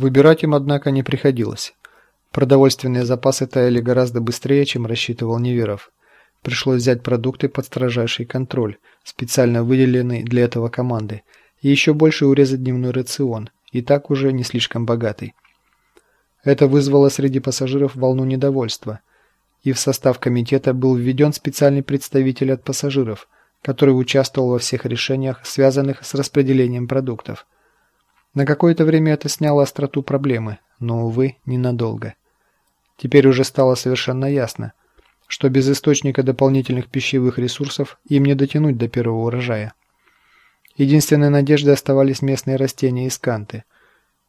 Выбирать им, однако, не приходилось. Продовольственные запасы таяли гораздо быстрее, чем рассчитывал Неверов. Пришлось взять продукты под строжайший контроль, специально выделенный для этого команды, и еще больше урезать дневной рацион, и так уже не слишком богатый. Это вызвало среди пассажиров волну недовольства, и в состав комитета был введен специальный представитель от пассажиров, который участвовал во всех решениях, связанных с распределением продуктов. На какое-то время это сняло остроту проблемы, но, увы, ненадолго. Теперь уже стало совершенно ясно, что без источника дополнительных пищевых ресурсов им не дотянуть до первого урожая. Единственной надеждой оставались местные растения и сканты.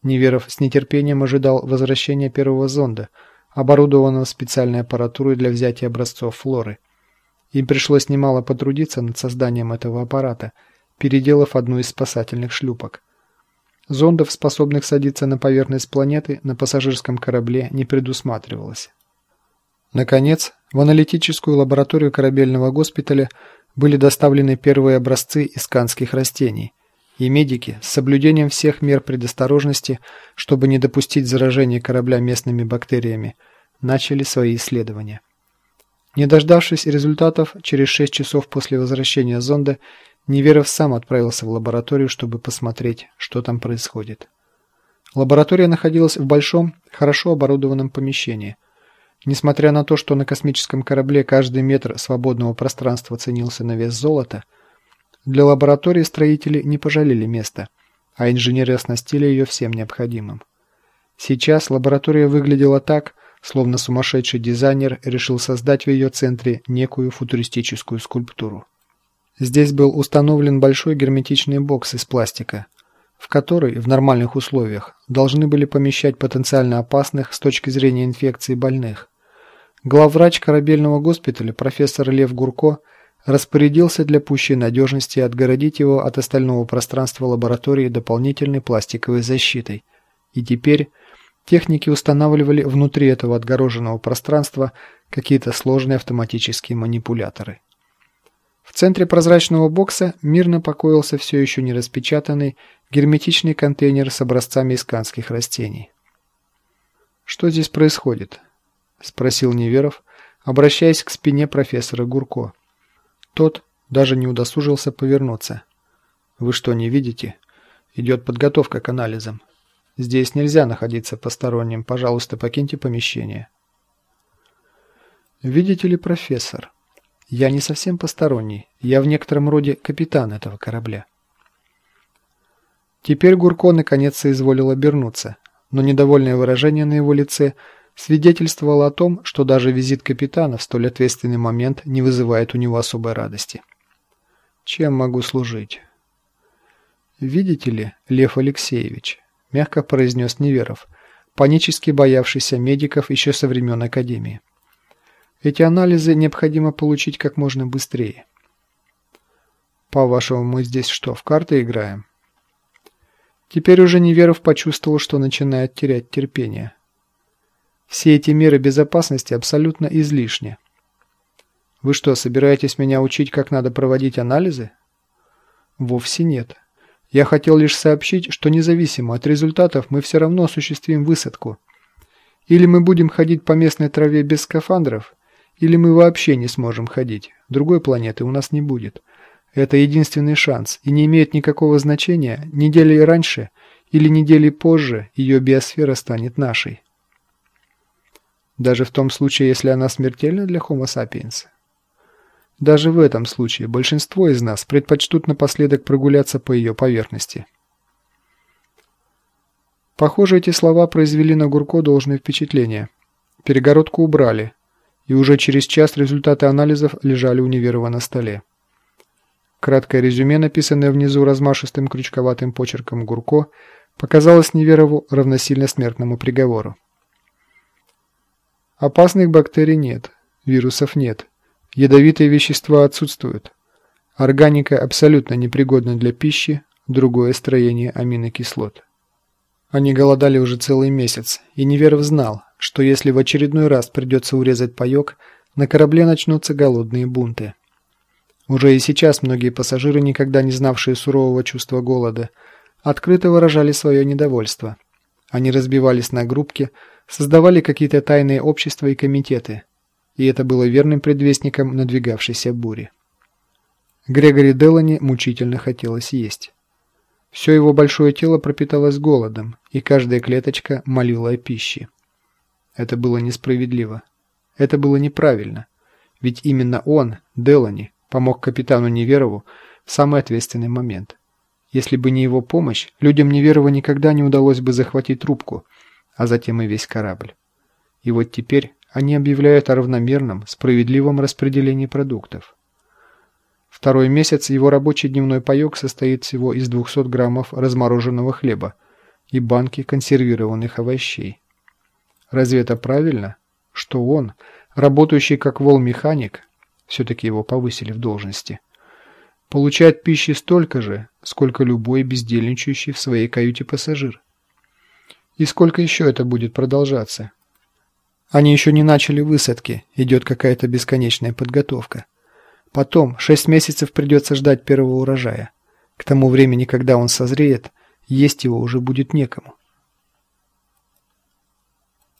Неверов с нетерпением ожидал возвращения первого зонда, оборудованного специальной аппаратурой для взятия образцов флоры. Им пришлось немало потрудиться над созданием этого аппарата, переделав одну из спасательных шлюпок. Зондов, способных садиться на поверхность планеты, на пассажирском корабле не предусматривалось. Наконец, в аналитическую лабораторию корабельного госпиталя были доставлены первые образцы исканских растений, и медики с соблюдением всех мер предосторожности, чтобы не допустить заражения корабля местными бактериями, начали свои исследования. Не дождавшись результатов, через 6 часов после возвращения зонда, Неверов сам отправился в лабораторию, чтобы посмотреть, что там происходит. Лаборатория находилась в большом, хорошо оборудованном помещении – Несмотря на то, что на космическом корабле каждый метр свободного пространства ценился на вес золота, для лаборатории строители не пожалели места, а инженеры оснастили ее всем необходимым. Сейчас лаборатория выглядела так, словно сумасшедший дизайнер решил создать в ее центре некую футуристическую скульптуру. Здесь был установлен большой герметичный бокс из пластика, в который в нормальных условиях должны были помещать потенциально опасных с точки зрения инфекции больных. Главврач корабельного госпиталя профессор Лев Гурко распорядился для пущей надежности отгородить его от остального пространства лаборатории дополнительной пластиковой защитой. И теперь техники устанавливали внутри этого отгороженного пространства какие-то сложные автоматические манипуляторы. В центре прозрачного бокса мирно покоился все еще не распечатанный герметичный контейнер с образцами исканских растений. Что здесь происходит? – спросил Неверов, обращаясь к спине профессора Гурко. Тот даже не удосужился повернуться. «Вы что, не видите? Идет подготовка к анализам. Здесь нельзя находиться посторонним. Пожалуйста, покиньте помещение». «Видите ли, профессор, я не совсем посторонний. Я в некотором роде капитан этого корабля». Теперь Гурко наконец соизволил обернуться, но недовольное выражение на его лице – свидетельствовало о том, что даже визит капитана в столь ответственный момент не вызывает у него особой радости. «Чем могу служить?» «Видите ли, Лев Алексеевич», – мягко произнес Неверов, панически боявшийся медиков еще со времен Академии. «Эти анализы необходимо получить как можно быстрее». «По-вашему, мы здесь что, в карты играем?» Теперь уже Неверов почувствовал, что начинает терять терпение. Все эти меры безопасности абсолютно излишни. Вы что, собираетесь меня учить, как надо проводить анализы? Вовсе нет. Я хотел лишь сообщить, что независимо от результатов мы все равно осуществим высадку. Или мы будем ходить по местной траве без скафандров, или мы вообще не сможем ходить. Другой планеты у нас не будет. Это единственный шанс, и не имеет никакого значения, недели раньше или недели позже ее биосфера станет нашей. Даже в том случае, если она смертельна для Homo sapiens. Даже в этом случае большинство из нас предпочтут напоследок прогуляться по ее поверхности. Похоже, эти слова произвели на Гурко должное впечатление. Перегородку убрали, и уже через час результаты анализов лежали у Неверова на столе. Краткое резюме, написанное внизу размашистым крючковатым почерком Гурко, показалось Неверову равносильно смертному приговору. Опасных бактерий нет, вирусов нет, ядовитые вещества отсутствуют. Органика абсолютно непригодна для пищи, другое строение аминокислот. Они голодали уже целый месяц, и Неверов знал, что если в очередной раз придется урезать паёк, на корабле начнутся голодные бунты. Уже и сейчас многие пассажиры, никогда не знавшие сурового чувства голода, открыто выражали свое недовольство – Они разбивались на группки, создавали какие-то тайные общества и комитеты, и это было верным предвестником надвигавшейся бури. Грегори Делани мучительно хотелось есть. Все его большое тело пропиталось голодом, и каждая клеточка молила о пище. Это было несправедливо. Это было неправильно. Ведь именно он, Делани, помог капитану Неверову в самый ответственный момент. Если бы не его помощь, людям Неверова никогда не удалось бы захватить трубку, а затем и весь корабль. И вот теперь они объявляют о равномерном, справедливом распределении продуктов. Второй месяц его рабочий дневной паёк состоит всего из 200 граммов размороженного хлеба и банки консервированных овощей. Разве это правильно, что он, работающий как вол-механик, все-таки его повысили в должности, получает пищи столько же, сколько любой бездельничающий в своей каюте пассажир? И сколько еще это будет продолжаться? Они еще не начали высадки, идет какая-то бесконечная подготовка. Потом, шесть месяцев придется ждать первого урожая. К тому времени, когда он созреет, есть его уже будет некому.